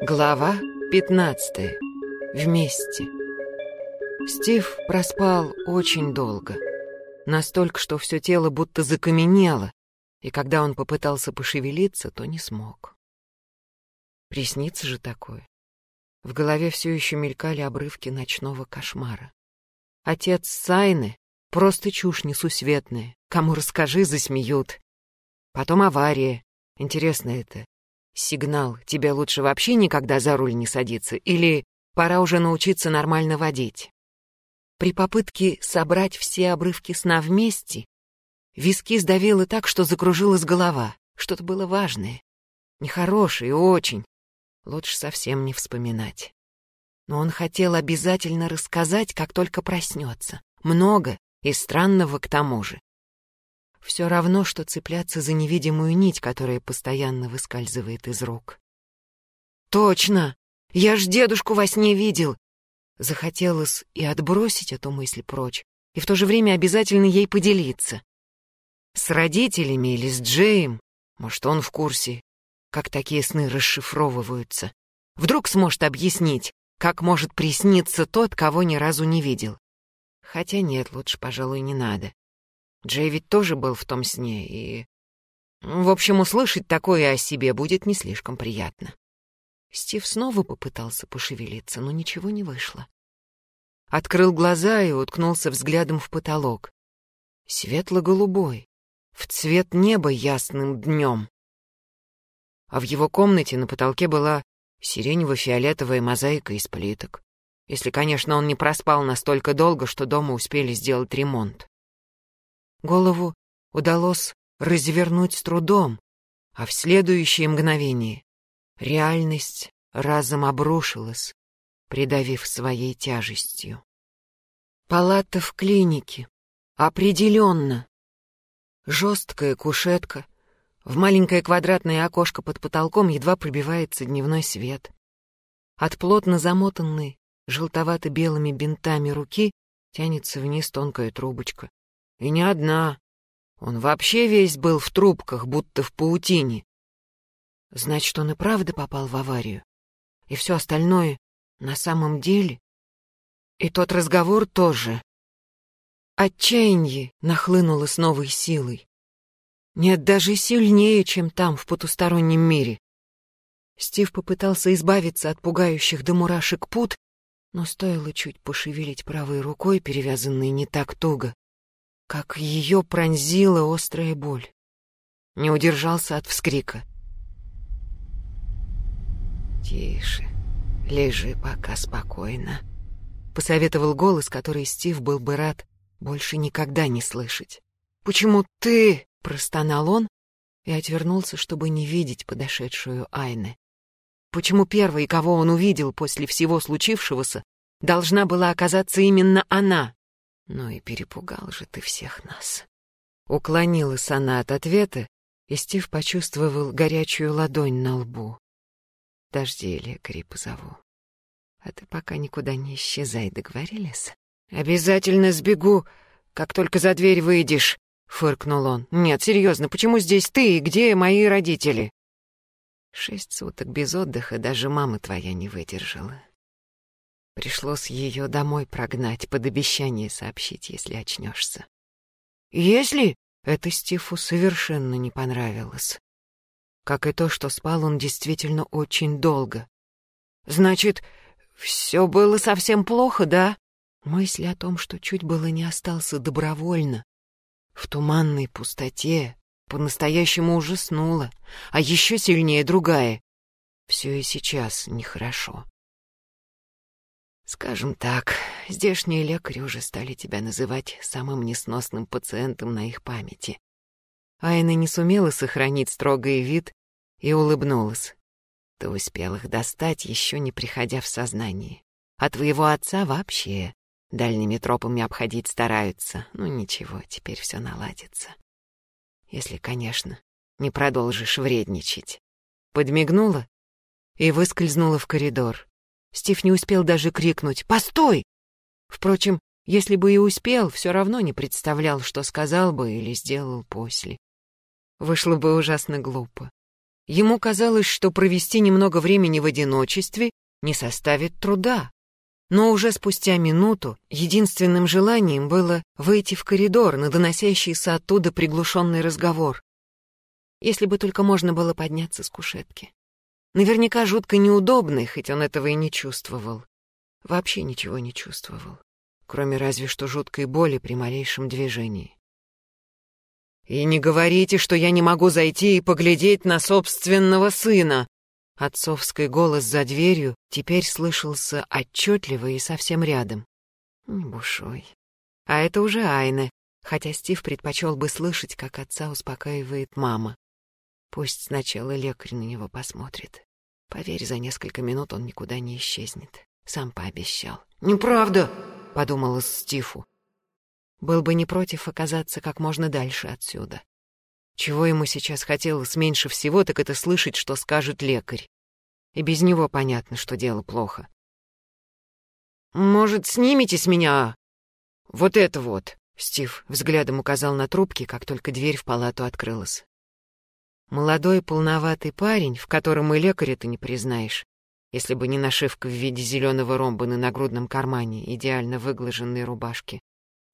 Глава 15. Вместе. Стив проспал очень долго. Настолько, что все тело будто закаменело, и когда он попытался пошевелиться, то не смог. Приснится же такое. В голове все еще мелькали обрывки ночного кошмара. Отец Сайны — просто чушь несусветная. Кому расскажи, засмеют. Потом авария. Интересно это. Сигнал, тебе лучше вообще никогда за руль не садиться, или пора уже научиться нормально водить. При попытке собрать все обрывки сна вместе, виски сдавило так, что закружилась голова. Что-то было важное. Нехорошее, очень. Лучше совсем не вспоминать. Но он хотел обязательно рассказать, как только проснется. Много и странного к тому же. Все равно, что цепляться за невидимую нить, которая постоянно выскальзывает из рук. «Точно! Я ж дедушку во сне видел!» Захотелось и отбросить эту мысль прочь, и в то же время обязательно ей поделиться. С родителями или с Джеем, может, он в курсе, как такие сны расшифровываются. Вдруг сможет объяснить, как может присниться тот, кого ни разу не видел. Хотя нет, лучше, пожалуй, не надо. Джей ведь тоже был в том сне, и... В общем, услышать такое о себе будет не слишком приятно. Стив снова попытался пошевелиться, но ничего не вышло. Открыл глаза и уткнулся взглядом в потолок. Светло-голубой, в цвет неба ясным днем. А в его комнате на потолке была сиренево-фиолетовая мозаика из плиток. Если, конечно, он не проспал настолько долго, что дома успели сделать ремонт. Голову удалось развернуть с трудом, а в следующее мгновение реальность разом обрушилась, придавив своей тяжестью. Палата в клинике. Определенно. Жесткая кушетка. В маленькое квадратное окошко под потолком едва пробивается дневной свет. От плотно замотанной желтовато-белыми бинтами руки тянется вниз тонкая трубочка. И не одна. Он вообще весь был в трубках, будто в паутине. Значит, он и правда попал в аварию. И все остальное на самом деле. И тот разговор тоже. Отчаяние нахлынуло с новой силой. Нет, даже сильнее, чем там, в потустороннем мире. Стив попытался избавиться от пугающих до мурашек пут, но стоило чуть пошевелить правой рукой, перевязанной не так туго, как ее пронзила острая боль. Не удержался от вскрика. «Тише, лежи пока спокойно», — посоветовал голос, который Стив был бы рад больше никогда не слышать. «Почему ты?» — простонал он и отвернулся, чтобы не видеть подошедшую Айны. Почему первой, кого он увидел после всего случившегося, должна была оказаться именно она? Ну и перепугал же ты всех нас. Уклонилась она от ответа, и Стив почувствовал горячую ладонь на лбу. Дожди лекарей позову. А ты пока никуда не исчезай, договорились? Обязательно сбегу, как только за дверь выйдешь, фыркнул он. Нет, серьезно, почему здесь ты и где мои родители? Шесть суток без отдыха даже мама твоя не выдержала. Пришлось ее домой прогнать, под обещание сообщить, если очнешься. Если? Это Стифу совершенно не понравилось. Как и то, что спал он действительно очень долго. Значит, все было совсем плохо, да? Мысль о том, что чуть было не остался добровольно, в туманной пустоте, по-настоящему ужаснула, а еще сильнее другая. Все и сейчас нехорошо. Скажем так, здешние лекари уже стали тебя называть самым несносным пациентом на их памяти. Айна не сумела сохранить строгий вид и улыбнулась. Ты успел их достать, еще не приходя в сознание. А твоего отца вообще дальними тропами обходить стараются. Ну ничего, теперь все наладится. Если, конечно, не продолжишь вредничать. Подмигнула и выскользнула в коридор. Стив не успел даже крикнуть «Постой!». Впрочем, если бы и успел, все равно не представлял, что сказал бы или сделал после. Вышло бы ужасно глупо. Ему казалось, что провести немного времени в одиночестве не составит труда. Но уже спустя минуту единственным желанием было выйти в коридор на доносящийся оттуда приглушенный разговор. Если бы только можно было подняться с кушетки. Наверняка жутко неудобный, хоть он этого и не чувствовал. Вообще ничего не чувствовал, кроме разве что жуткой боли при малейшем движении. «И не говорите, что я не могу зайти и поглядеть на собственного сына!» Отцовский голос за дверью теперь слышался отчетливо и совсем рядом. Бушой. А это уже Айне, хотя Стив предпочел бы слышать, как отца успокаивает мама. Пусть сначала лекарь на него посмотрит. Поверь, за несколько минут он никуда не исчезнет. Сам пообещал. «Неправда!» — подумала Стифу. Был бы не против оказаться как можно дальше отсюда. Чего ему сейчас хотелось меньше всего, так это слышать, что скажет лекарь. И без него понятно, что дело плохо. «Может, снимите с меня вот это вот?» Стив взглядом указал на трубки, как только дверь в палату открылась. Молодой полноватый парень, в котором и лекаря ты не признаешь, если бы не нашивка в виде зеленого ромба на нагрудном кармане идеально выглаженной рубашки,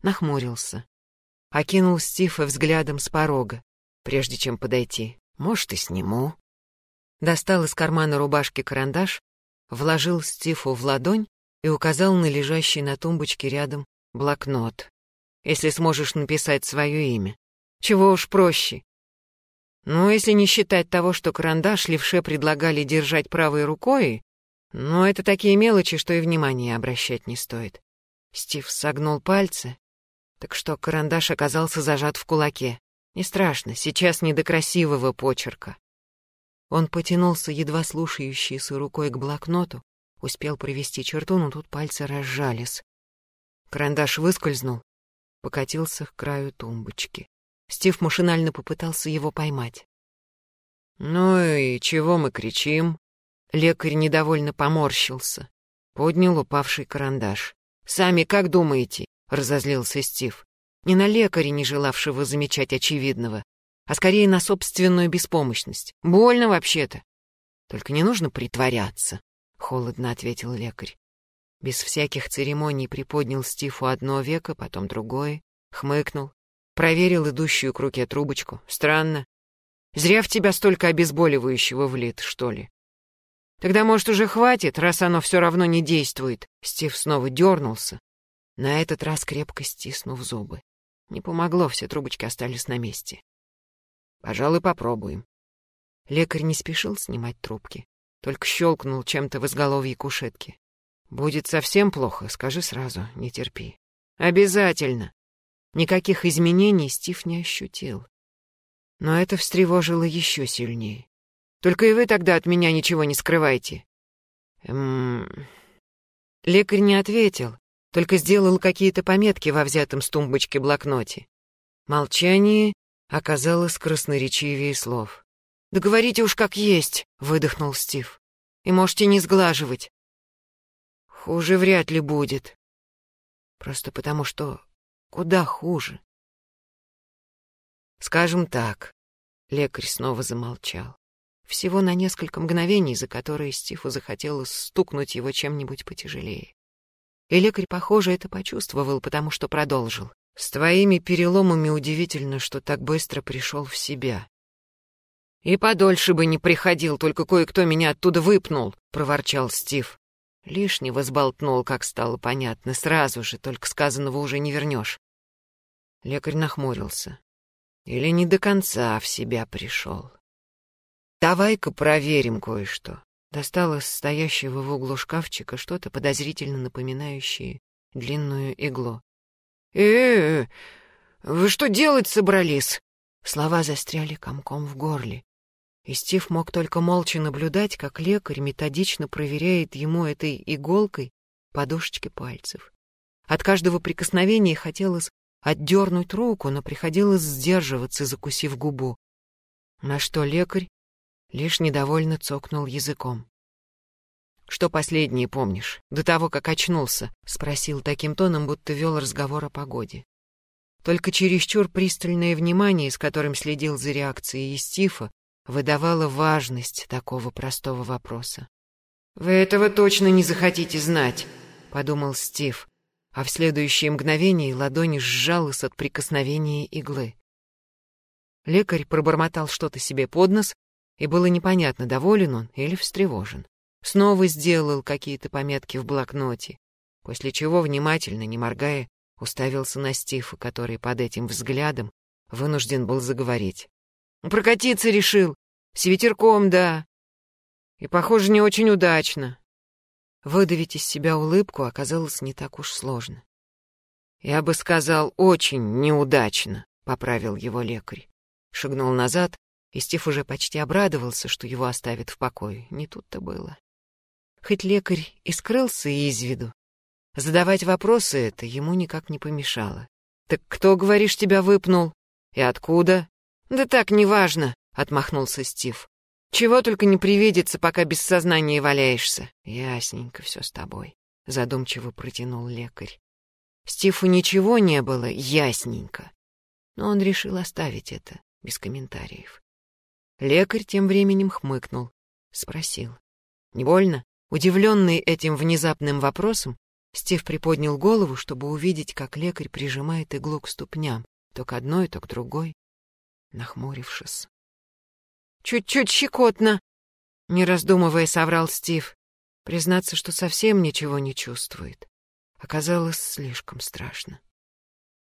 нахмурился. Окинул Стива взглядом с порога, прежде чем подойти. Может, и сниму. Достал из кармана рубашки карандаш, вложил Стифу в ладонь и указал на лежащий на тумбочке рядом блокнот. Если сможешь написать свое имя. Чего уж проще. Ну, если не считать того, что карандаш левше предлагали держать правой рукой, но это такие мелочи, что и внимания обращать не стоит. Стив согнул пальцы, так что карандаш оказался зажат в кулаке. Не страшно, сейчас не до красивого почерка. Он потянулся едва слушающейся рукой к блокноту, успел провести черту, но тут пальцы разжались. Карандаш выскользнул, покатился к краю тумбочки. Стив машинально попытался его поймать. «Ну и чего мы кричим?» Лекарь недовольно поморщился, поднял упавший карандаш. «Сами как думаете?» — разозлился Стив. Не на лекаря, не желавшего замечать очевидного, а скорее на собственную беспомощность. Больно вообще-то. Только не нужно притворяться, — холодно ответил лекарь. Без всяких церемоний приподнял Стиву одно веко, потом другое, хмыкнул, проверил идущую к руке трубочку. Странно. Зря в тебя столько обезболивающего влит, что ли. Тогда, может, уже хватит, раз оно все равно не действует. Стив снова дернулся, на этот раз крепко стиснув зубы. Не помогло, все трубочки остались на месте. Пожалуй, попробуем. Лекарь не спешил снимать трубки, только щелкнул чем-то в изголовье кушетки. Будет совсем плохо, скажи сразу, не терпи. Обязательно. Никаких изменений Стив не ощутил. Но это встревожило еще сильнее. Только и вы тогда от меня ничего не скрывайте. Эм... Лекарь не ответил, только сделал какие-то пометки во взятом с тумбочки блокноте. Молчание оказалось красноречивее слов. «Да говорите уж как есть», — выдохнул Стив. «И можете не сглаживать. Хуже вряд ли будет. Просто потому что куда хуже. Скажем так, лекарь снова замолчал. Всего на несколько мгновений, за которые Стиву захотелось стукнуть его чем-нибудь потяжелее. И лекарь, похоже, это почувствовал, потому что продолжил. С твоими переломами удивительно, что так быстро пришел в себя. И подольше бы не приходил, только кое-кто меня оттуда выпнул, проворчал Стив. Лишнего сболтнул, как стало понятно, сразу же, только сказанного уже не вернешь. Лекарь нахмурился. Или не до конца в себя пришел. Давай-ка проверим кое-что. Достал из стоящего в углу шкафчика что-то подозрительно напоминающее длинную иглу. э, -э вы что делать собрались?» Слова застряли комком в горле. И Стив мог только молча наблюдать, как лекарь методично проверяет ему этой иголкой подушечки пальцев. От каждого прикосновения хотелось отдернуть руку, но приходилось сдерживаться, закусив губу. На что лекарь лишь недовольно цокнул языком. «Что последнее помнишь, до того, как очнулся?» — спросил таким тоном, будто вел разговор о погоде. Только чересчур пристальное внимание, с которым следил за реакцией Стифа, выдавала важность такого простого вопроса. «Вы этого точно не захотите знать», — подумал Стив, а в следующее мгновение ладони сжалась от прикосновения иглы. Лекарь пробормотал что-то себе под нос, и было непонятно, доволен он или встревожен. Снова сделал какие-то пометки в блокноте, после чего, внимательно, не моргая, уставился на Стифа, который под этим взглядом вынужден был заговорить. «Прокатиться решил. С ветерком, да. И, похоже, не очень удачно». Выдавить из себя улыбку оказалось не так уж сложно. «Я бы сказал, очень неудачно», — поправил его лекарь. Шагнул назад, и Стив уже почти обрадовался, что его оставят в покое. Не тут-то было. Хоть лекарь и скрылся из виду, задавать вопросы это ему никак не помешало. «Так кто, говоришь, тебя выпнул? И откуда?» «Да так, неважно», — отмахнулся Стив. «Чего только не привидится, пока без сознания валяешься». «Ясненько все с тобой», — задумчиво протянул лекарь. Стиву ничего не было ясненько, но он решил оставить это без комментариев. Лекарь тем временем хмыкнул, спросил. «Не больно?» Удивленный этим внезапным вопросом, Стив приподнял голову, чтобы увидеть, как лекарь прижимает иглу к ступням, то к одной, то к другой, нахмурившись. «Чуть-чуть щекотно!» Не раздумывая, соврал Стив. Признаться, что совсем ничего не чувствует, оказалось слишком страшно.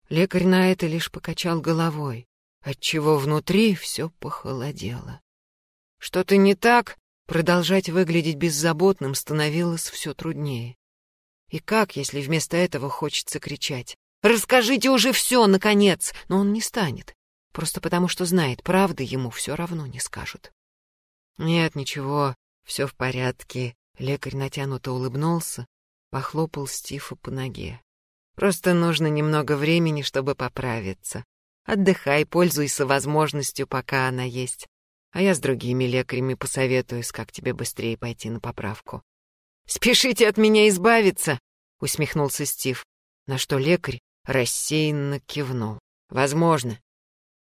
Лекарь на это лишь покачал головой, отчего внутри все похолодело. «Что-то не так?» Продолжать выглядеть беззаботным становилось все труднее. И как, если вместо этого хочется кричать? «Расскажите уже все, наконец!» Но он не станет. Просто потому, что знает, правды ему все равно не скажут. «Нет, ничего, все в порядке». Лекарь натянуто улыбнулся, похлопал Стифа по ноге. «Просто нужно немного времени, чтобы поправиться. Отдыхай, пользуйся возможностью, пока она есть. А я с другими лекарями посоветуюсь, как тебе быстрее пойти на поправку». «Спешите от меня избавиться!» — усмехнулся Стив, на что лекарь рассеянно кивнул. «Возможно,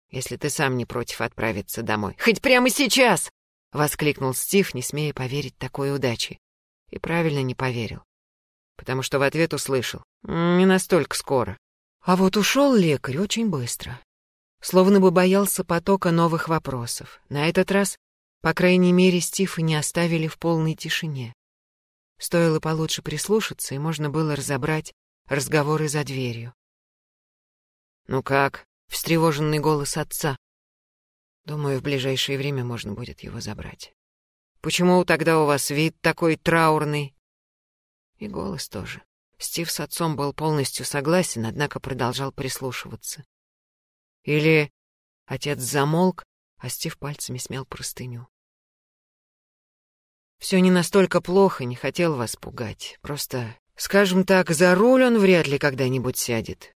если ты сам не против отправиться домой. Хоть прямо сейчас!» — воскликнул Стив, не смея поверить такой удаче. И правильно не поверил, потому что в ответ услышал. «Не настолько скоро». А вот ушел лекарь очень быстро, словно бы боялся потока новых вопросов. На этот раз, по крайней мере, Стива не оставили в полной тишине. Стоило получше прислушаться, и можно было разобрать разговоры за дверью. «Ну как?» — встревоженный голос отца. «Думаю, в ближайшее время можно будет его забрать». «Почему тогда у вас вид такой траурный?» И голос тоже. Стив с отцом был полностью согласен, однако продолжал прислушиваться. Или отец замолк, а Стив пальцами смял простыню. Все не настолько плохо, не хотел вас пугать. Просто, скажем так, за руль он вряд ли когда-нибудь сядет.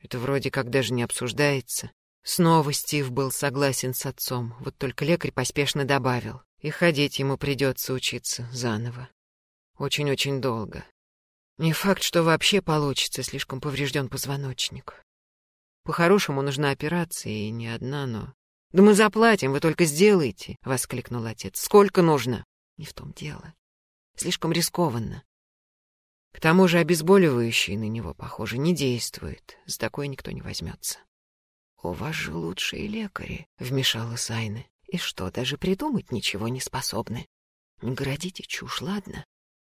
Это вроде как даже не обсуждается. Снова Стив был согласен с отцом, вот только лекарь поспешно добавил. И ходить ему придется учиться заново. Очень-очень долго. Не факт, что вообще получится, слишком поврежден позвоночник. По-хорошему нужна операция, и не одна, но... «Да мы заплатим, вы только сделайте!» — воскликнул отец. «Сколько нужно?» «Не в том дело. Слишком рискованно. К тому же обезболивающие на него, похоже, не действуют. За такое никто не возьмется. «У вас же лучшие лекари», — вмешалась Айна. «И что, даже придумать ничего не способны? Не городите чушь, ладно?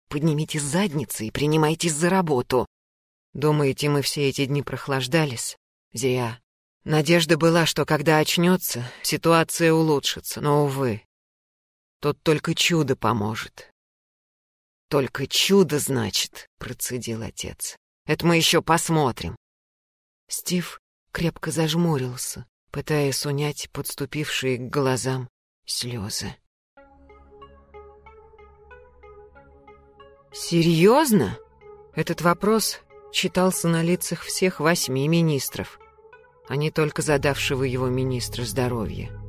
Поднимите задницы и принимайтесь за работу». «Думаете, мы все эти дни прохлаждались?» «Зря. Надежда была, что когда очнется, ситуация улучшится, но, увы, тут только чудо поможет. «Только чудо, значит», — процедил отец. «Это мы еще посмотрим». Стив крепко зажмурился, пытаясь унять подступившие к глазам слезы. «Серьезно?» Этот вопрос читался на лицах всех восьми министров, а не только задавшего его министра здоровья.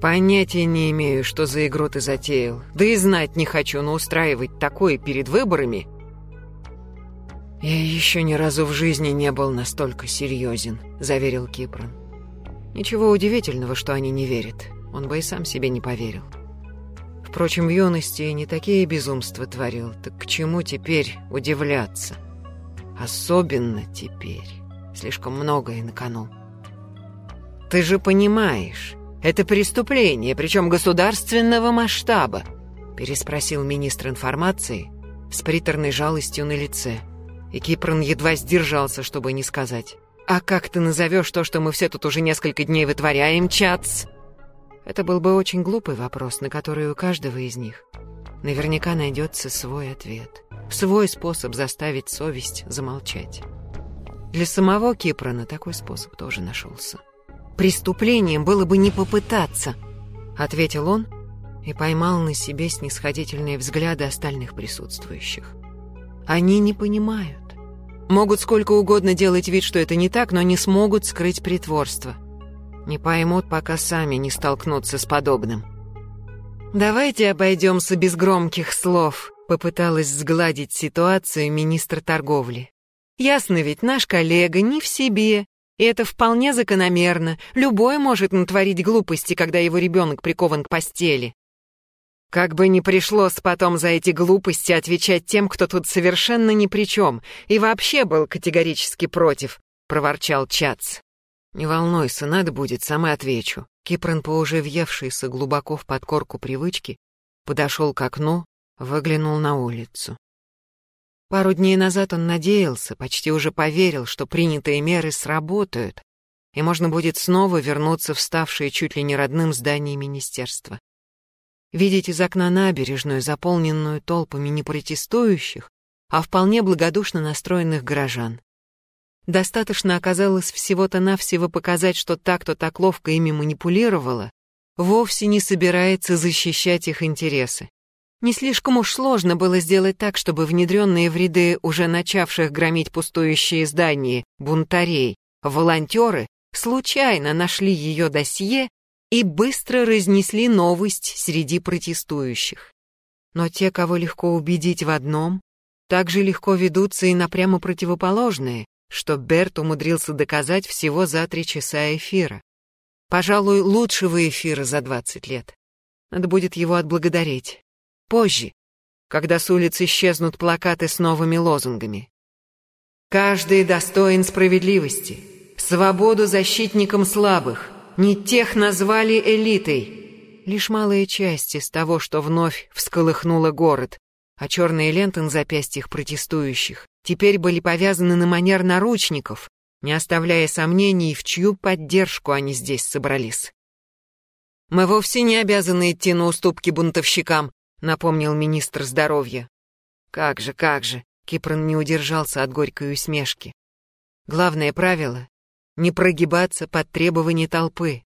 Понятия не имею, что за игру ты затеял. Да и знать не хочу, но устраивать такое перед выборами... Я еще ни разу в жизни не был настолько серьезен, заверил Кипрон. Ничего удивительного, что они не верят. он бы и сам себе не поверил. Впрочем, в юности не такие безумства творил, так к чему теперь удивляться? Особенно теперь. Слишком многое на кону. Ты же понимаешь, это преступление, причем государственного масштаба, переспросил министр информации с приторной жалостью на лице. И Кипрон едва сдержался, чтобы не сказать. «А как ты назовешь то, что мы все тут уже несколько дней вытворяем, чац?» Это был бы очень глупый вопрос, на который у каждого из них наверняка найдется свой ответ, свой способ заставить совесть замолчать. Для самого Кипрона такой способ тоже нашелся. «Преступлением было бы не попытаться», — ответил он и поймал на себе снисходительные взгляды остальных присутствующих. «Они не понимают. Могут сколько угодно делать вид, что это не так, но не смогут скрыть притворство. Не поймут, пока сами не столкнутся с подобным. «Давайте обойдемся без громких слов», — попыталась сгладить ситуацию министр торговли. «Ясно ведь, наш коллега не в себе, и это вполне закономерно. Любой может натворить глупости, когда его ребенок прикован к постели. Как бы ни пришлось потом за эти глупости отвечать тем, кто тут совершенно ни при чем и вообще был категорически против, проворчал Чац. Не волнуйся, надо будет, сама отвечу. Кипран, по уже глубоко в подкорку привычки, подошел к окну, выглянул на улицу. Пару дней назад он надеялся, почти уже поверил, что принятые меры сработают, и можно будет снова вернуться в ставшее чуть ли не родным здание министерства. Видеть из окна набережную, заполненную толпами не протестующих, а вполне благодушно настроенных горожан. Достаточно оказалось всего-то навсего показать, что та, кто так ловко ими манипулировала, вовсе не собирается защищать их интересы. Не слишком уж сложно было сделать так, чтобы внедренные в ряды уже начавших громить пустующие здания бунтарей, волонтеры случайно нашли ее досье и быстро разнесли новость среди протестующих. Но те, кого легко убедить в одном, также легко ведутся и на прямо противоположное, что Берт умудрился доказать всего за три часа эфира. Пожалуй, лучшего эфира за двадцать лет. Надо будет его отблагодарить. Позже, когда с улиц исчезнут плакаты с новыми лозунгами. «Каждый достоин справедливости, свободу защитникам слабых», не тех назвали элитой. Лишь малая часть из того, что вновь всколыхнуло город, а черные ленты на запястьях протестующих теперь были повязаны на манер наручников, не оставляя сомнений, в чью поддержку они здесь собрались. «Мы вовсе не обязаны идти на уступки бунтовщикам», напомнил министр здоровья. «Как же, как же», Кипран не удержался от горькой усмешки. «Главное правило не прогибаться под требования толпы.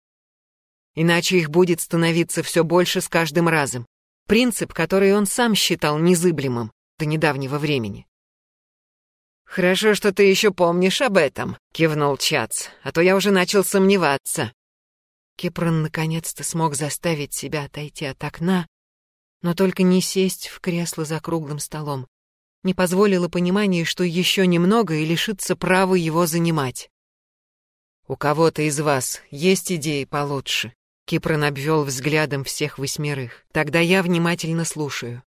Иначе их будет становиться все больше с каждым разом. Принцип, который он сам считал незыблемым до недавнего времени. «Хорошо, что ты еще помнишь об этом», — кивнул Чац, «а то я уже начал сомневаться». Кипрон наконец-то смог заставить себя отойти от окна, но только не сесть в кресло за круглым столом. Не позволило понимание, что еще немного и лишится права его занимать. «У кого-то из вас есть идеи получше?» Кипрон обвел взглядом всех восьмерых. «Тогда я внимательно слушаю.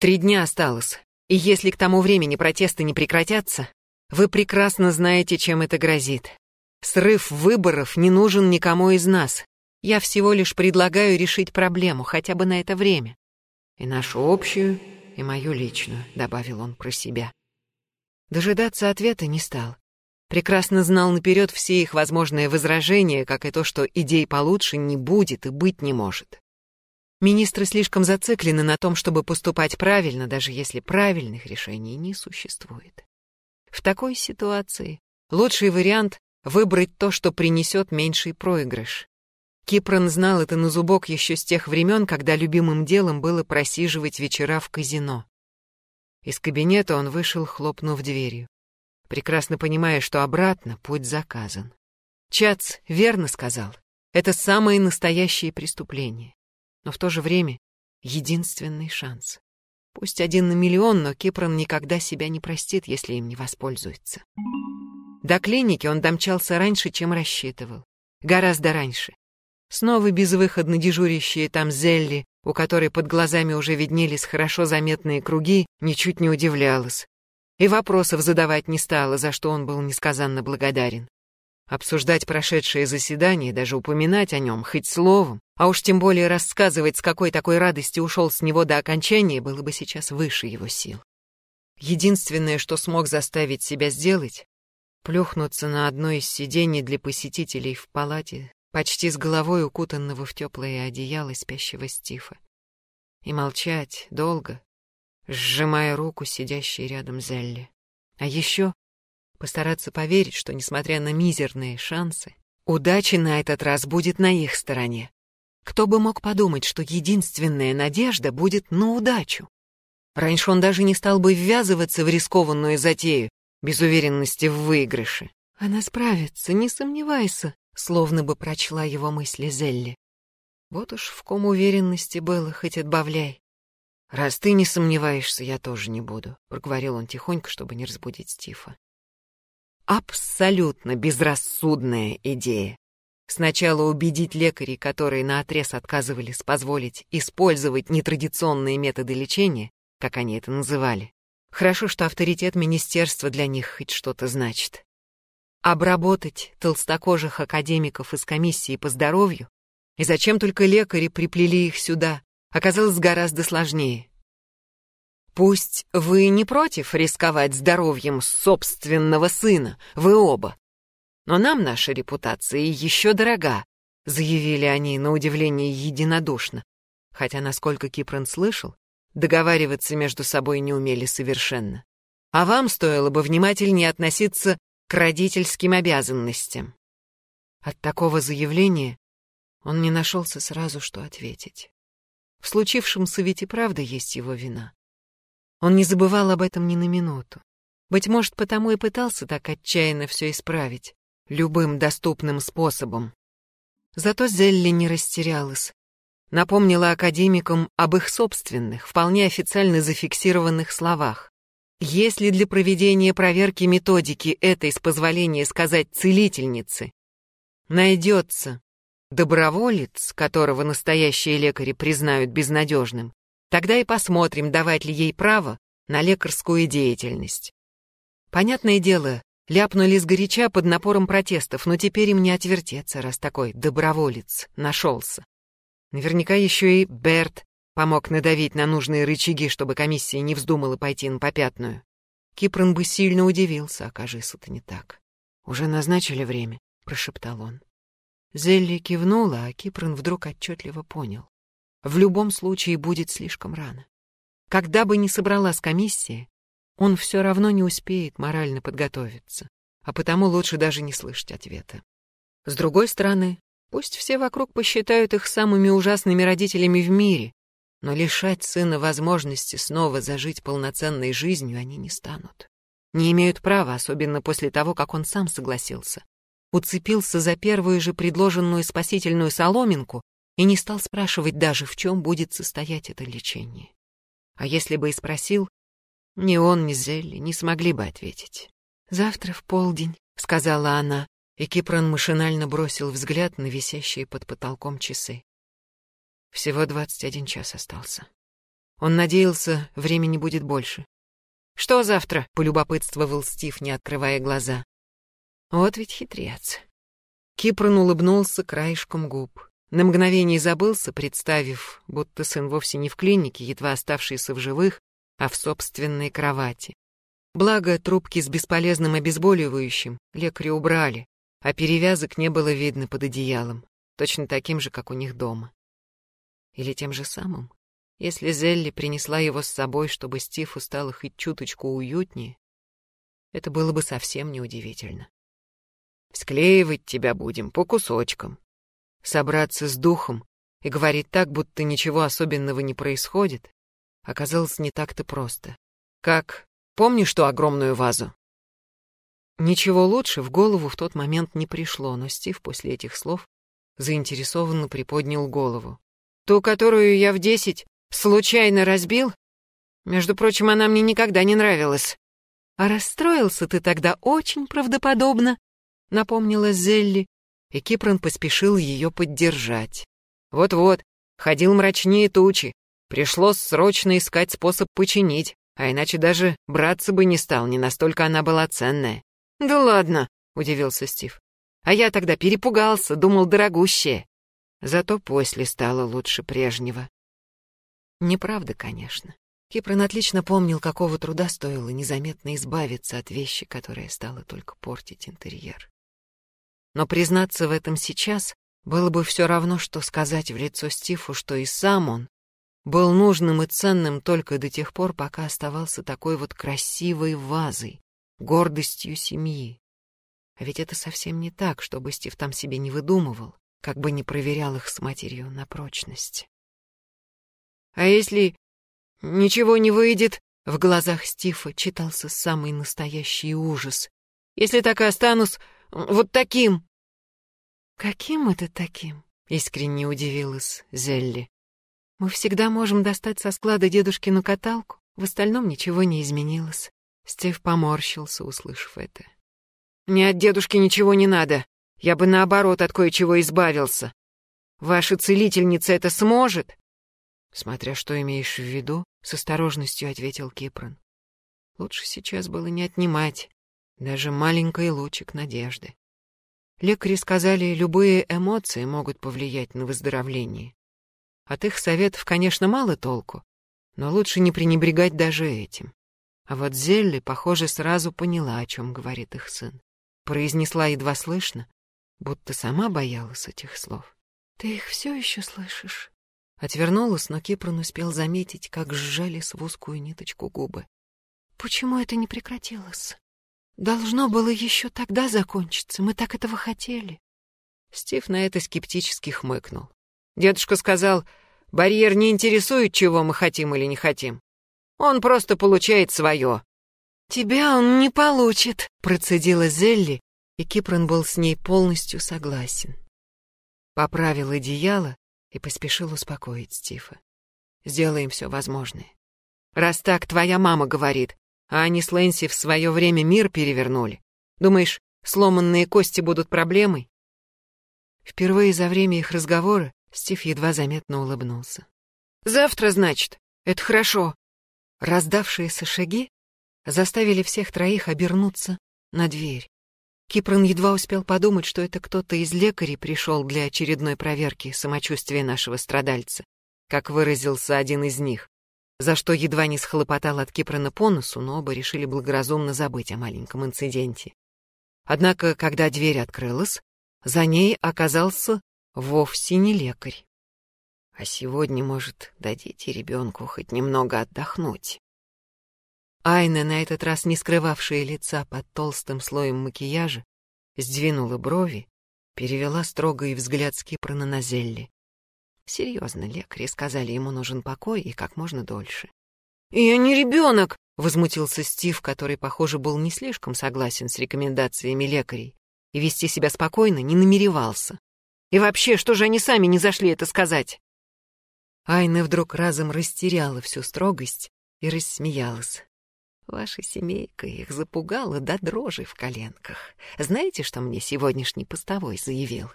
Три дня осталось, и если к тому времени протесты не прекратятся, вы прекрасно знаете, чем это грозит. Срыв выборов не нужен никому из нас. Я всего лишь предлагаю решить проблему, хотя бы на это время. И нашу общую, и мою личную», — добавил он про себя. Дожидаться ответа не стал. Прекрасно знал наперед все их возможные возражения, как и то, что идей получше не будет и быть не может. Министры слишком зациклены на том, чтобы поступать правильно, даже если правильных решений не существует. В такой ситуации лучший вариант — выбрать то, что принесет меньший проигрыш. Кипрон знал это на зубок еще с тех времен, когда любимым делом было просиживать вечера в казино. Из кабинета он вышел, хлопнув дверью прекрасно понимая, что обратно путь заказан. Чац верно сказал, это самое настоящее преступление, но в то же время единственный шанс. Пусть один на миллион, но Кипрон никогда себя не простит, если им не воспользуется. До клиники он домчался раньше, чем рассчитывал. Гораздо раньше. Снова безвыходно дежурящие там Зелли, у которой под глазами уже виднелись хорошо заметные круги, ничуть не удивлялась. И вопросов задавать не стала, за что он был несказанно благодарен. Обсуждать прошедшее заседание, даже упоминать о нем хоть словом, а уж тем более рассказывать, с какой такой радости ушел с него до окончания, было бы сейчас выше его сил. Единственное, что смог заставить себя сделать, плюхнуться на одно из сидений для посетителей в палате, почти с головой укутанного в теплое одеяло спящего Стифа, и молчать долго, сжимая руку сидящей рядом Зелли. А еще постараться поверить, что, несмотря на мизерные шансы, удача на этот раз будет на их стороне. Кто бы мог подумать, что единственная надежда будет на удачу? Раньше он даже не стал бы ввязываться в рискованную затею, без уверенности в выигрыше. Она справится, не сомневайся, словно бы прочла его мысли Зелли. Вот уж в ком уверенности было, хоть отбавляй. «Раз ты не сомневаешься, я тоже не буду», — проговорил он тихонько, чтобы не разбудить Стифа. Абсолютно безрассудная идея. Сначала убедить лекарей, которые наотрез отказывались позволить использовать нетрадиционные методы лечения, как они это называли. Хорошо, что авторитет министерства для них хоть что-то значит. Обработать толстокожих академиков из комиссии по здоровью, и зачем только лекари приплели их сюда, оказалось гораздо сложнее. Пусть вы не против рисковать здоровьем собственного сына, вы оба. Но нам наша репутация еще дорога, заявили они на удивление единодушно. Хотя, насколько Кипран слышал, договариваться между собой не умели совершенно. А вам стоило бы внимательнее относиться к родительским обязанностям. От такого заявления он не нашелся сразу, что ответить. В случившемся ведь и правда есть его вина. Он не забывал об этом ни на минуту. Быть может, потому и пытался так отчаянно все исправить, любым доступным способом. Зато Зелли не растерялась. Напомнила академикам об их собственных, вполне официально зафиксированных словах. Если для проведения проверки методики этой, с позволения сказать, целительницы, найдется доброволец, которого настоящие лекари признают безнадежным, Тогда и посмотрим, давать ли ей право на лекарскую деятельность. Понятное дело, ляпнули сгоряча под напором протестов, но теперь им не отвертеться, раз такой доброволец нашелся. Наверняка еще и Берт помог надавить на нужные рычаги, чтобы комиссия не вздумала пойти на попятную. Кипран бы сильно удивился, окажись это не так. «Уже назначили время», — прошептал он. Зелли кивнула, а Кипран вдруг отчетливо понял в любом случае будет слишком рано. Когда бы ни собралась комиссия, он все равно не успеет морально подготовиться, а потому лучше даже не слышать ответа. С другой стороны, пусть все вокруг посчитают их самыми ужасными родителями в мире, но лишать сына возможности снова зажить полноценной жизнью они не станут. Не имеют права, особенно после того, как он сам согласился. Уцепился за первую же предложенную спасительную соломинку и не стал спрашивать даже, в чем будет состоять это лечение. А если бы и спросил, ни он, ни Зелли не смогли бы ответить. «Завтра в полдень», — сказала она, и Кипран машинально бросил взгляд на висящие под потолком часы. Всего двадцать один час остался. Он надеялся, времени будет больше. «Что завтра?» — полюбопытствовал Стив, не открывая глаза. «Вот ведь хитрец». Кипран улыбнулся краешком губ. На мгновение забылся, представив, будто сын вовсе не в клинике, едва оставшийся в живых, а в собственной кровати. Благо, трубки с бесполезным обезболивающим лекари убрали, а перевязок не было видно под одеялом, точно таким же, как у них дома. Или тем же самым, если Зелли принесла его с собой, чтобы Стиву стало хоть чуточку уютнее, это было бы совсем неудивительно. «Склеивать тебя будем по кусочкам», собраться с духом и говорить так, будто ничего особенного не происходит, оказалось не так-то просто. Как «Помнишь ту огромную вазу?» Ничего лучше в голову в тот момент не пришло, но Стив после этих слов заинтересованно приподнял голову. «Ту, которую я в десять случайно разбил? Между прочим, она мне никогда не нравилась». «А расстроился ты тогда очень правдоподобно», — напомнила Зелли, и Кипрон поспешил ее поддержать. Вот-вот, ходил мрачнее тучи, пришлось срочно искать способ починить, а иначе даже браться бы не стал, не настолько она была ценная. «Да ладно», — удивился Стив. «А я тогда перепугался, думал, дорогущее». Зато после стало лучше прежнего. Неправда, конечно. Кипрон отлично помнил, какого труда стоило незаметно избавиться от вещи, которая стала только портить интерьер. Но признаться в этом сейчас было бы все равно, что сказать в лицо Стиву, что и сам он был нужным и ценным только до тех пор, пока оставался такой вот красивой вазой, гордостью семьи. А ведь это совсем не так, чтобы Стив там себе не выдумывал, как бы не проверял их с матерью на прочность. «А если ничего не выйдет?» В глазах Стива читался самый настоящий ужас. «Если так и останусь вот таким!» «Каким это таким?» — искренне удивилась Зелли. Мы всегда можем достать со склада дедушкину каталку, в остальном ничего не изменилось. Стив поморщился, услышав это. «Мне от дедушки ничего не надо. Я бы, наоборот, от кое-чего избавился. Ваша целительница это сможет?» «Смотря что имеешь в виду», — с осторожностью ответил Кипрон. «Лучше сейчас было не отнимать даже маленький лучик надежды. Лекари сказали, любые эмоции могут повлиять на выздоровление. От их советов, конечно, мало толку, но лучше не пренебрегать даже этим. А вот Зелли, похоже, сразу поняла, о чем говорит их сын. Произнесла едва слышно, будто сама боялась этих слов. «Ты их все еще слышишь?» Отвернулась, но Кипрон успел заметить, как сжались в узкую ниточку губы. «Почему это не прекратилось? Должно было еще тогда закончиться, мы так этого хотели». Стив на это скептически хмыкнул. Дедушка сказал, барьер не интересует, чего мы хотим или не хотим. Он просто получает свое. «Тебя он не получит», — процедила Зелли, и Кипрон был с ней полностью согласен. Поправил одеяло и поспешил успокоить Стива. «Сделаем все возможное. Раз так твоя мама говорит, а они с Лэнси в свое время мир перевернули, думаешь, сломанные кости будут проблемой?» Впервые за время их разговора Стив едва заметно улыбнулся. «Завтра, значит? Это хорошо». Раздавшиеся шаги заставили всех троих обернуться на дверь. Кипрон едва успел подумать, что это кто-то из лекарей пришел для очередной проверки самочувствия нашего страдальца, как выразился один из них, за что едва не схлопотал от Кипрона по носу, но оба решили благоразумно забыть о маленьком инциденте. Однако, когда дверь открылась, за ней оказался вовсе не лекарь. А сегодня, может, дадите ребенку хоть немного отдохнуть. Айна, на этот раз не скрывавшая лица под толстым слоем макияжа, сдвинула брови, перевела строгий взгляд с Кипрона на Зелли. Серьезно, лекари сказали, ему нужен покой и как можно дольше. «Я не ребенок!» — возмутился Стив, который, похоже, был не слишком согласен с рекомендациями лекарей и вести себя спокойно не намеревался. И вообще, что же они сами не зашли это сказать?» Айна вдруг разом растеряла всю строгость и рассмеялась. «Ваша семейка их запугала до дрожи в коленках. Знаете, что мне сегодняшний постовой заявил?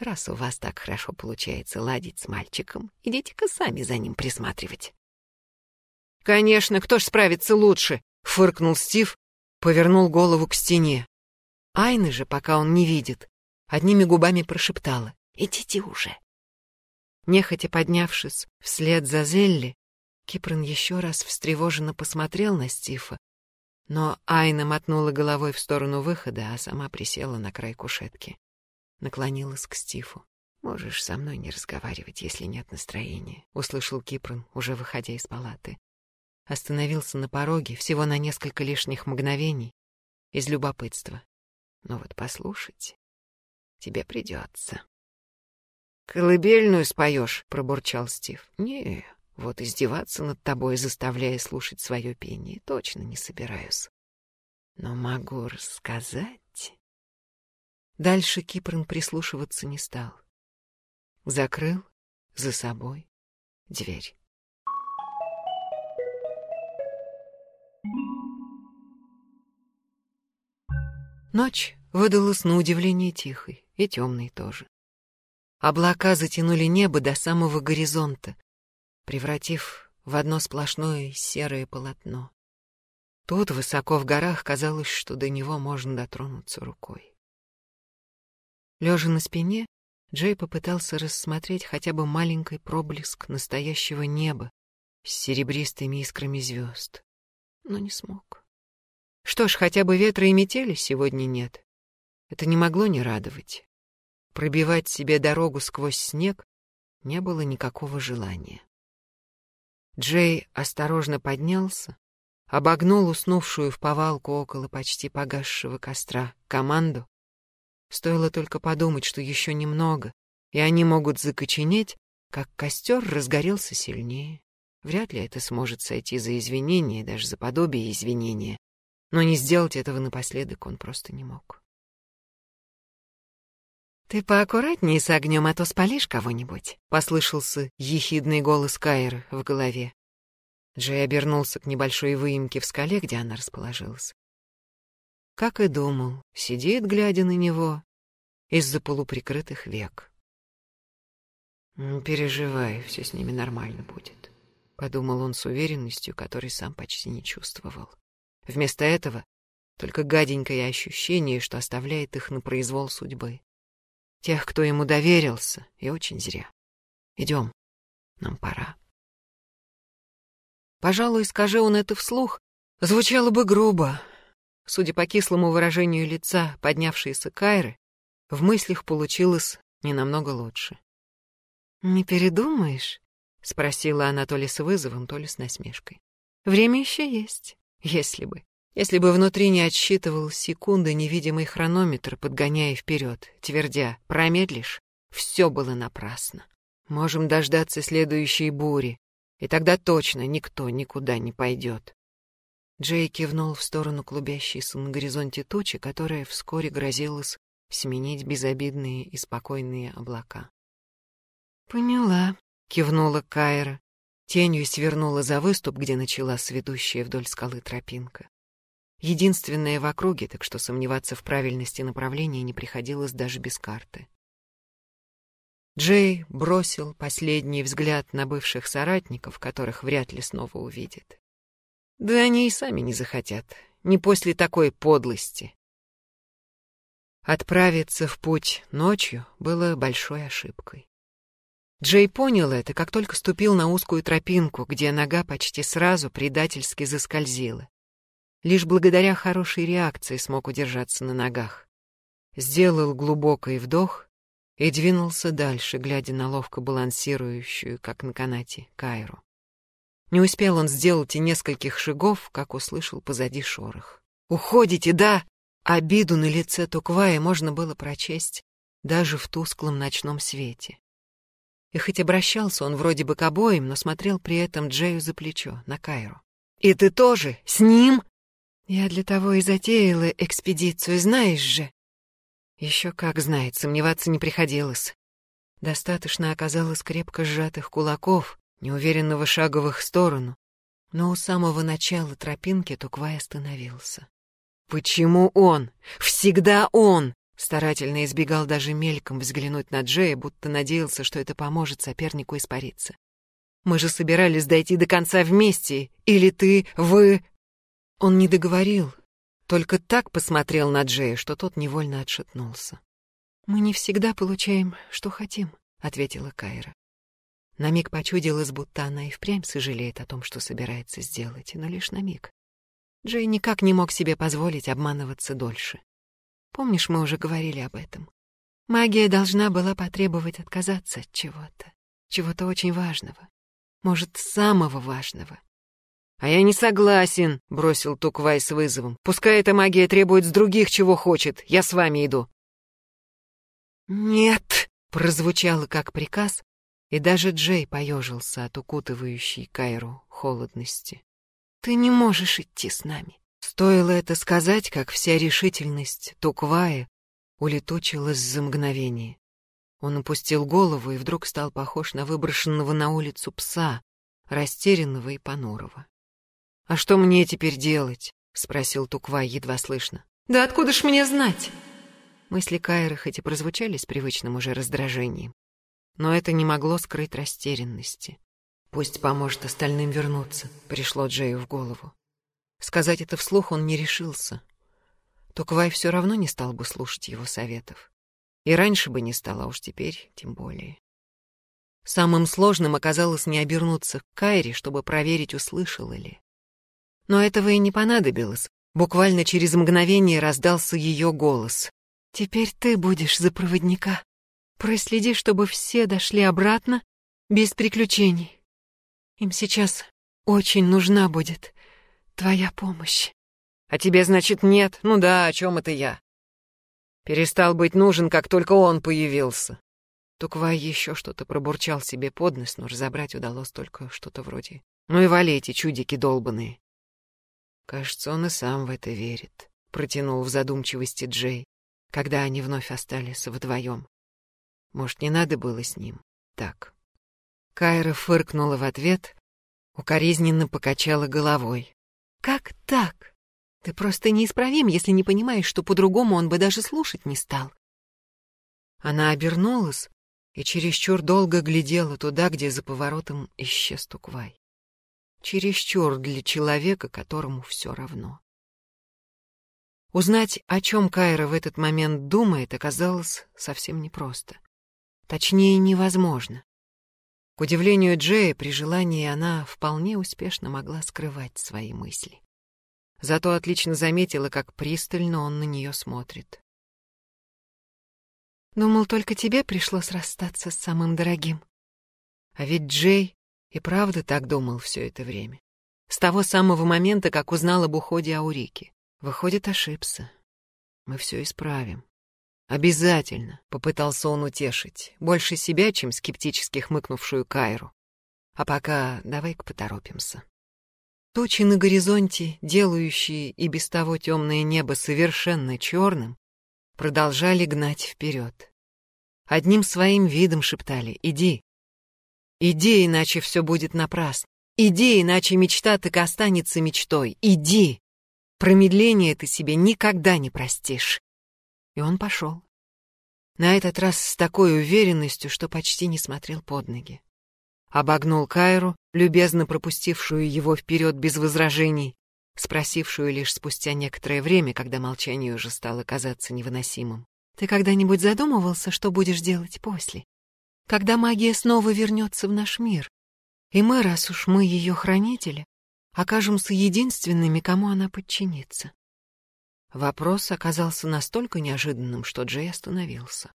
Раз у вас так хорошо получается ладить с мальчиком, идите-ка сами за ним присматривать». «Конечно, кто ж справится лучше?» — фыркнул Стив, повернул голову к стене. Айна же, пока он не видит, одними губами прошептала «Идите уже». Нехотя поднявшись вслед за Зелли, Кипрон еще раз встревоженно посмотрел на Стифа, но Айна мотнула головой в сторону выхода, а сама присела на край кушетки. Наклонилась к Стифу. «Можешь со мной не разговаривать, если нет настроения», — услышал Кипрон, уже выходя из палаты. Остановился на пороге всего на несколько лишних мгновений из любопытства. «Ну вот послушать тебе придется. «Колыбельную споешь», — пробурчал Стив. «Не, вот издеваться над тобой, заставляя слушать свое пение, точно не собираюсь. Но могу рассказать». Дальше Кипрон прислушиваться не стал. Закрыл за собой дверь. Ночь выдалась на удивление тихой. и темный тоже. Облака затянули небо до самого горизонта, превратив в одно сплошное серое полотно. Тут, высоко в горах, казалось, что до него можно дотронуться рукой. Лежа на спине, Джей попытался рассмотреть хотя бы маленький проблеск настоящего неба с серебристыми искрами звезд, но не смог. Что ж, хотя бы ветра и метели сегодня нет. Это не могло не радовать. Пробивать себе дорогу сквозь снег не было никакого желания. Джей осторожно поднялся, обогнул уснувшую в повалку около почти погасшего костра команду. Стоило только подумать, что еще немного, и они могут закоченеть, как костер разгорелся сильнее. Вряд ли это сможет сойти за извинение, даже за подобие извинения. Но не сделать этого напоследок он просто не мог. «Ты поаккуратнее с огнем, а то спалишь кого-нибудь», — послышался ехидный голос Кайры в голове. Джей обернулся к небольшой выемке в скале, где она расположилась. Как и думал, сидит, глядя на него, из-за полуприкрытых век. «Не переживай, все с ними нормально будет», — подумал он с уверенностью, которой сам почти не чувствовал. Вместо этого только гаденькое ощущение, что оставляет их на произвол судьбы. Тех, кто ему доверился, и очень зря. Идем, нам пора. Пожалуй, скажи он это вслух, звучало бы грубо. Судя по кислому выражению лица поднявшейся Кайры, в мыслях получилось не намного лучше. «Не передумаешь?» — спросила она то ли с вызовом, то ли с насмешкой. «Время еще есть, если бы. Если бы внутри не отсчитывал секунды невидимый хронометр, подгоняя вперед, твердя «промедлишь», все было напрасно. Можем дождаться следующей бури, и тогда точно никто никуда не пойдет. Джей кивнул в сторону клубящейся на горизонте тучи, которая вскоре грозилась сменить безобидные и спокойные облака. «Поняла», — кивнула Кайра. Тенью свернула за выступ, где началась ведущая вдоль скалы тропинка. Единственная в округе, так что сомневаться в правильности направления не приходилось даже без карты. Джей бросил последний взгляд на бывших соратников, которых вряд ли снова увидит. Да они и сами не захотят, не после такой подлости. Отправиться в путь ночью было большой ошибкой. Джей понял это, как только ступил на узкую тропинку, где нога почти сразу предательски заскользила. Лишь благодаря хорошей реакции смог удержаться на ногах. Сделал глубокий вдох и двинулся дальше, глядя на ловко балансирующую, как на канате, Кайру. Не успел он сделать и нескольких шагов, как услышал позади шорох. «Уходите, да!» Обиду на лице Туквая можно было прочесть даже в тусклом ночном свете. И хоть обращался он вроде бы к обоим, но смотрел при этом Джею за плечо, на Кайру. «И ты тоже? С ним?» Я для того и затеяла экспедицию, знаешь же. Еще как знает, сомневаться не приходилось. Достаточно оказалось крепко сжатых кулаков, неуверенного шага в сторону, но у самого начала тропинки Туквай остановился. Почему он? Всегда он! Старательно избегал даже мельком взглянуть на Джея, будто надеялся, что это поможет сопернику испариться. Мы же собирались дойти до конца вместе, или ты, вы... Он не договорил, только так посмотрел на Джея, что тот невольно отшатнулся. «Мы не всегда получаем, что хотим», — ответила Кайра. На миг почудилось, будто она и впрямь сожалеет о том, что собирается сделать, но лишь на миг. Джей никак не мог себе позволить обманываться дольше. Помнишь, мы уже говорили об этом? Магия должна была потребовать отказаться от чего-то, чего-то очень важного, может, самого важного. «А я не согласен», — бросил Туквай с вызовом. «Пускай эта магия требует с других, чего хочет. Я с вами иду». «Нет», — прозвучало как приказ, и даже Джей поежился от укутывающей Кайру холодности. «Ты не можешь идти с нами». Стоило это сказать, как вся решительность Туквая улетучилась за мгновение. Он опустил голову и вдруг стал похож на выброшенного на улицу пса, растерянного и понурого. «А что мне теперь делать?» — спросил Туквай едва слышно. «Да откуда ж мне знать?» Мысли Кайры хоть и прозвучали с привычным уже раздражением, но это не могло скрыть растерянности. «Пусть поможет остальным вернуться», — пришло Джею в голову. Сказать это вслух он не решился. Токвай все равно не стал бы слушать его советов. И раньше бы не стал, а уж теперь тем более. Самым сложным оказалось не обернуться к Кайре, чтобы проверить, услышала ли. Но этого и не понадобилось. Буквально через мгновение раздался ее голос. «Теперь ты будешь за проводника. Проследи, чтобы все дошли обратно без приключений. Им сейчас очень нужна будет твоя помощь». «А тебе, значит, нет? Ну да, о чем это я?» Перестал быть нужен, как только он появился. Туквай еще что-то пробурчал себе под нос, но разобрать удалось только что-то вроде «Ну и вали эти чудики долбаные». Кажется, он и сам в это верит, протянул в задумчивости Джей, когда они вновь остались вдвоем. Может, не надо было с ним так. Кайра фыркнула в ответ, укоризненно покачала головой. «Как так? Ты просто неисправим, если не понимаешь, что по-другому он бы даже слушать не стал». Она обернулась и чересчур долго глядела туда, где за поворотом исчез Туквай. Чересчур для человека, которому все равно. Узнать, о чем Кайра в этот момент думает, оказалось совсем непросто. Точнее, невозможно. К удивлению Джея, при желании она вполне успешно могла скрывать свои мысли. Зато отлично заметила, как пристально он на нее смотрит. Думал, только тебе пришлось расстаться с самым дорогим. А ведь Джей и правда так думал все это время. С того самого момента, как узнал об уходе Аурики. Выходит, ошибся. Мы все исправим. Обязательно, попытался он утешить. Больше себя, чем скептически хмыкнувшую Кайру. А пока давай-ка поторопимся. Тучи на горизонте, делающие и без того темное небо совершенно черным, продолжали гнать вперед. Одним своим видом шептали «Иди». «Иди, иначе все будет напрасно. Иди, иначе мечта так останется мечтой. Иди. Промедление ты себе никогда не простишь». И он пошел. На этот раз с такой уверенностью, что почти не смотрел под ноги. Обогнул Кайру, любезно пропустившую его вперед без возражений, спросившую лишь спустя некоторое время, когда молчание уже стало казаться невыносимым. «Ты когда-нибудь задумывался, что будешь делать после? Когда магия снова вернется в наш мир, и мы, раз уж мы ее хранители, окажемся единственными, кому она подчинится?» Вопрос оказался настолько неожиданным, что Джей остановился.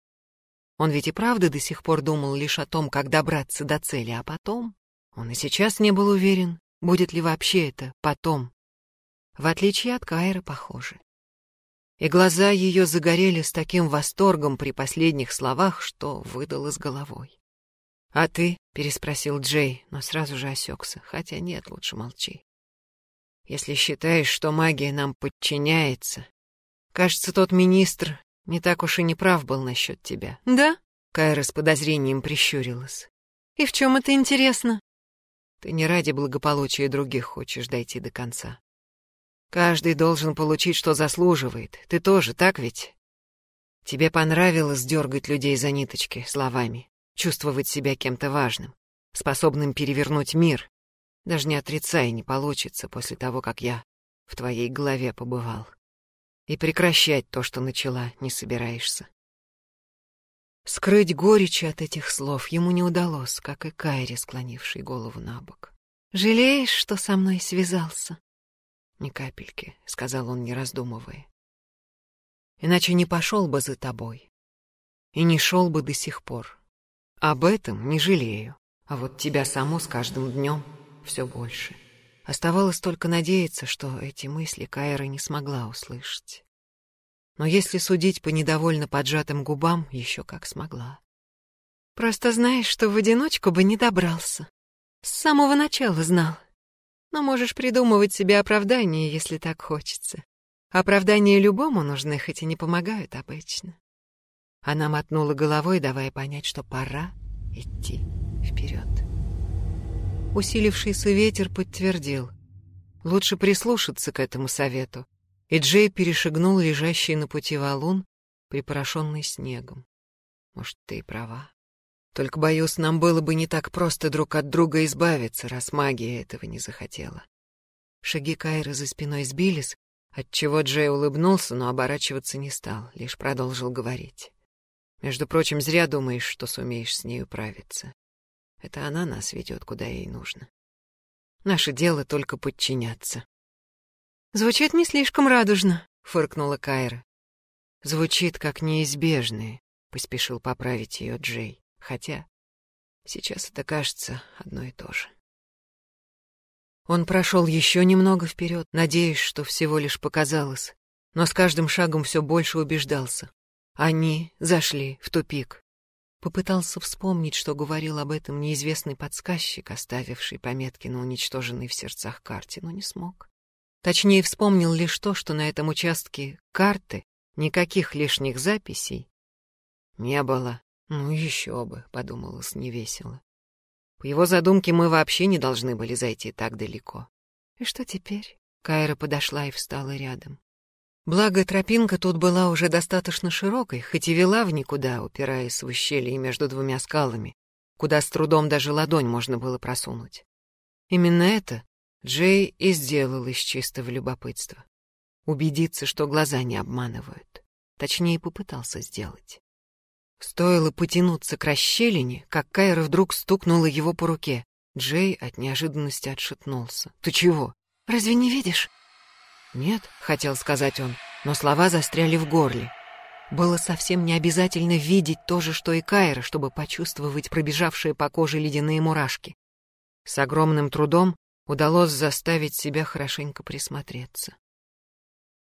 Он ведь и правда до сих пор думал лишь о том, как добраться до цели, а потом... Он и сейчас не был уверен, будет ли вообще это потом в отличие от Кайры, похоже. И глаза ее загорели с таким восторгом при последних словах, что выдало с головой. «А ты?» — переспросил Джей, но сразу же осекся. «Хотя нет, лучше молчи. Если считаешь, что магия нам подчиняется... Кажется, тот министр не так уж и не прав был насчет тебя». «Да?» — Кайра с подозрением прищурилась. «И в чем это интересно?» «Ты не ради благополучия других хочешь дойти до конца. Каждый должен получить, что заслуживает. Ты тоже, так ведь? Тебе понравилось дергать людей за ниточки словами, чувствовать себя кем-то важным, способным перевернуть мир. Даже не отрицай, не получится после того, как я в твоей голове побывал. И прекращать то, что начала, не собираешься. Скрыть горечь от этих слов ему не удалось, как и Кайре, склонившей голову на бок. «Жалеешь, что со мной связался?» «Ни капельки», — сказал он, не раздумывая. «Иначе не пошел бы за тобой. И не шел бы до сих пор. Об этом не жалею. А вот тебя само с каждым днем все больше». Оставалось только надеяться, что эти мысли Кайра не смогла услышать. Но если судить по недовольно поджатым губам, еще как смогла. «Просто знаешь, что в одиночку бы не добрался. С самого начала знал но можешь придумывать себе оправдание, если так хочется. Оправдания любому нужны, хоть и не помогают обычно. Она мотнула головой, давая понять, что пора идти вперед. Усилившийся ветер подтвердил. Лучше прислушаться к этому совету. И Джей перешагнул лежащий на пути валун, припорошенный снегом. Может, ты и права. Только, боюсь, нам было бы не так просто друг от друга избавиться, раз магия этого не захотела. Шаги Кайры за спиной сбились, отчего Джей улыбнулся, но оборачиваться не стал, лишь продолжил говорить. Между прочим, зря думаешь, что сумеешь с ней управиться. Это она нас ведет, куда ей нужно. Наше дело только подчиняться. Звучит не слишком радужно, фыркнула Кайра. Звучит как неизбежное, поспешил поправить ее Джей. Хотя сейчас это кажется одно и то же. Он прошел еще немного вперед, надеясь, что всего лишь показалось, но с каждым шагом все больше убеждался. Они зашли в тупик. Попытался вспомнить, что говорил об этом неизвестный подсказчик, оставивший пометки на уничтоженной в сердцах карте, но не смог. Точнее, вспомнил лишь то, что на этом участке карты никаких лишних записей не было. Ну еще бы, подумалось невесело. По его задумке мы вообще не должны были зайти так далеко. И что теперь? Кайра подошла и встала рядом. Благо, тропинка тут была уже достаточно широкой, хоть и вела в никуда, упираясь в ущелье между двумя скалами, куда с трудом даже ладонь можно было просунуть. Именно это Джей и сделал из чистого любопытства. Убедиться, что глаза не обманывают. Точнее, попытался сделать. Стоило потянуться к расщелине, как Кайра вдруг стукнула его по руке. Джей от неожиданности отшатнулся. «Ты чего?» «Разве не видишь?» «Нет», — хотел сказать он, но слова застряли в горле. Было совсем не обязательно видеть то же, что и Кайра, чтобы почувствовать пробежавшие по коже ледяные мурашки. С огромным трудом удалось заставить себя хорошенько присмотреться.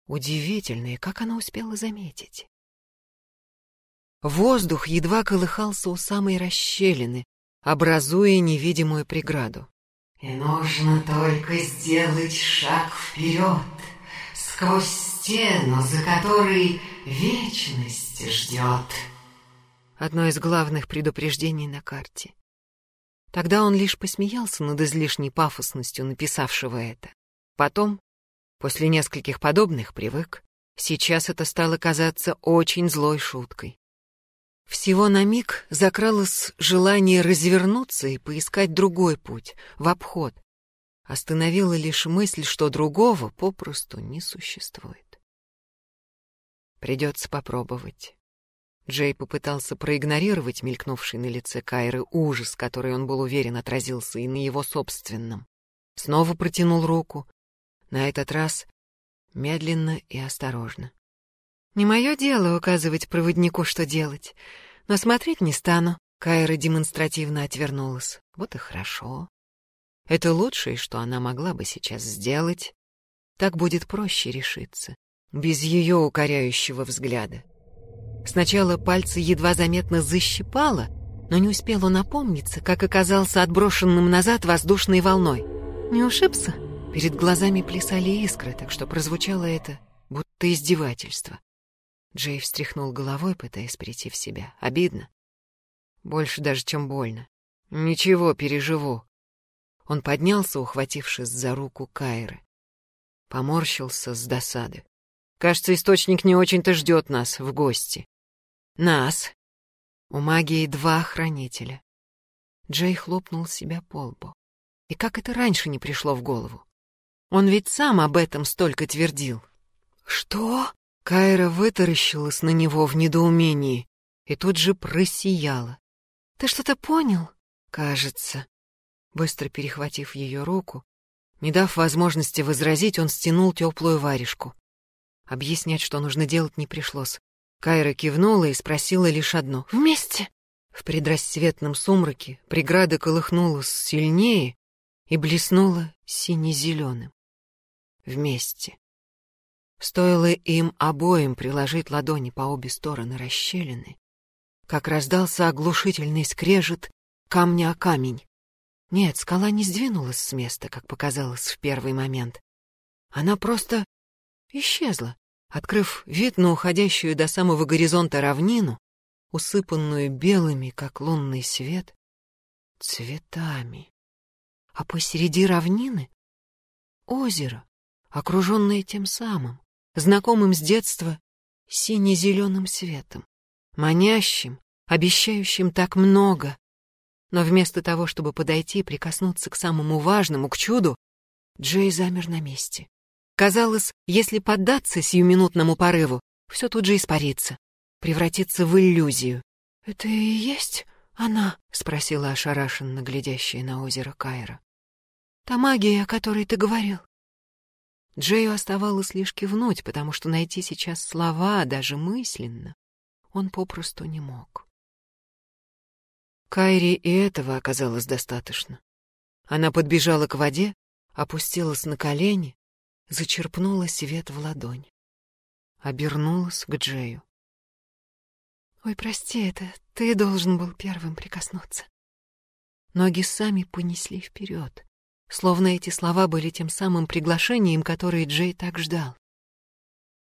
Удивительно, и как она успела заметить. Воздух едва колыхался у самой расщелины, образуя невидимую преграду. «И нужно только сделать шаг вперед», сквозь стену, за которой вечность ждет. Одно из главных предупреждений на карте. Тогда он лишь посмеялся над излишней пафосностью написавшего это. Потом, после нескольких подобных, привык. Сейчас это стало казаться очень злой шуткой. Всего на миг закралось желание развернуться и поискать другой путь, в обход, Остановила лишь мысль, что другого попросту не существует. Придется попробовать. Джей попытался проигнорировать мелькнувший на лице Кайры ужас, который он был уверен отразился и на его собственном. Снова протянул руку, на этот раз медленно и осторожно. «Не мое дело указывать проводнику, что делать, но смотреть не стану». Кайра демонстративно отвернулась. Вот и хорошо. Это лучшее, что она могла бы сейчас сделать. Так будет проще решиться, без ее укоряющего взгляда. Сначала пальцы едва заметно защипало, но не успел он опомниться, как оказался отброшенным назад воздушной волной. «Не ушибся?» Перед глазами плясали искры, так что прозвучало это, будто издевательство. Джей встряхнул головой, пытаясь прийти в себя. Обидно. Больше даже, чем больно. Ничего, переживу. Он поднялся, ухватившись за руку Кайры. Поморщился с досады. Кажется, источник не очень-то ждет нас в гости. Нас. У магии два хранителя. Джей хлопнул себя по лбу. И как это раньше не пришло в голову? Он ведь сам об этом столько твердил. Что? Кайра вытаращилась на него в недоумении и тут же просияла. Ты что-то понял? Кажется. Быстро перехватив ее руку, не дав возможности возразить, он стянул теплую варежку. Объяснять, что нужно делать, не пришлось. Кайра кивнула и спросила лишь одно. «Вместе?» В предрассветном сумраке преграда колыхнулась сильнее и блеснула сине-зеленым. Вместе. Стоило им обоим приложить ладони по обе стороны расщелины, как раздался оглушительный скрежет камня о камень. Нет, скала не сдвинулась с места, как показалось в первый момент. Она просто исчезла, открыв вид на уходящую до самого горизонта равнину, усыпанную белыми, как лунный свет, цветами. А посреди равнины — озеро, окруженное тем самым, знакомым с детства сине-зеленым светом, манящим, обещающим так много. Но вместо того, чтобы подойти и прикоснуться к самому важному, к чуду, Джей замер на месте. Казалось, если поддаться сиюминутному порыву, все тут же испарится, превратится в иллюзию. «Это и есть она?» — спросила ошарашенно глядящая на озеро Кайра. «Та магия, о которой ты говорил». Джею оставалось лишь кивнуть, потому что найти сейчас слова, даже мысленно, он попросту не мог. Кайри и этого оказалось достаточно. Она подбежала к воде, опустилась на колени, зачерпнула свет в ладонь. Обернулась к Джею. «Ой, прости, это ты должен был первым прикоснуться». Ноги сами понесли вперед, словно эти слова были тем самым приглашением, которое Джей так ждал.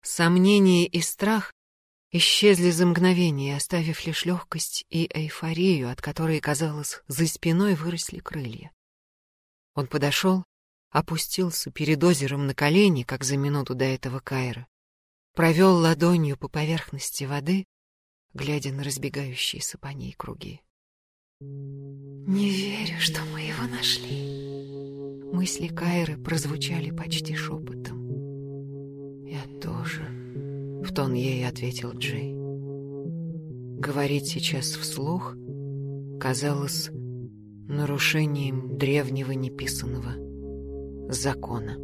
Сомнение и страх исчезли за мгновение, оставив лишь легкость и эйфорию, от которой, казалось, за спиной выросли крылья. Он подошел, опустился перед озером на колени, как за минуту до этого Кайра, провел ладонью по поверхности воды, глядя на разбегающиеся по ней круги. «Не верю, что мы его нашли». Мысли Кайры прозвучали почти шепотом. «Я тоже», — в тон ей ответил Джей. Говорить сейчас вслух казалось нарушением древнего неписанного закона.